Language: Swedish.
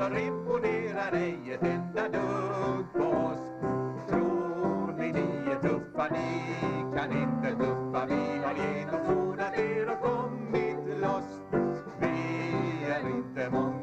som imponerar ej ett enda dugg på oss. Tror ni ni är tuffa, ni kan inte tuffa. Vi har genomskådat er och kommit loss. Vi är inte många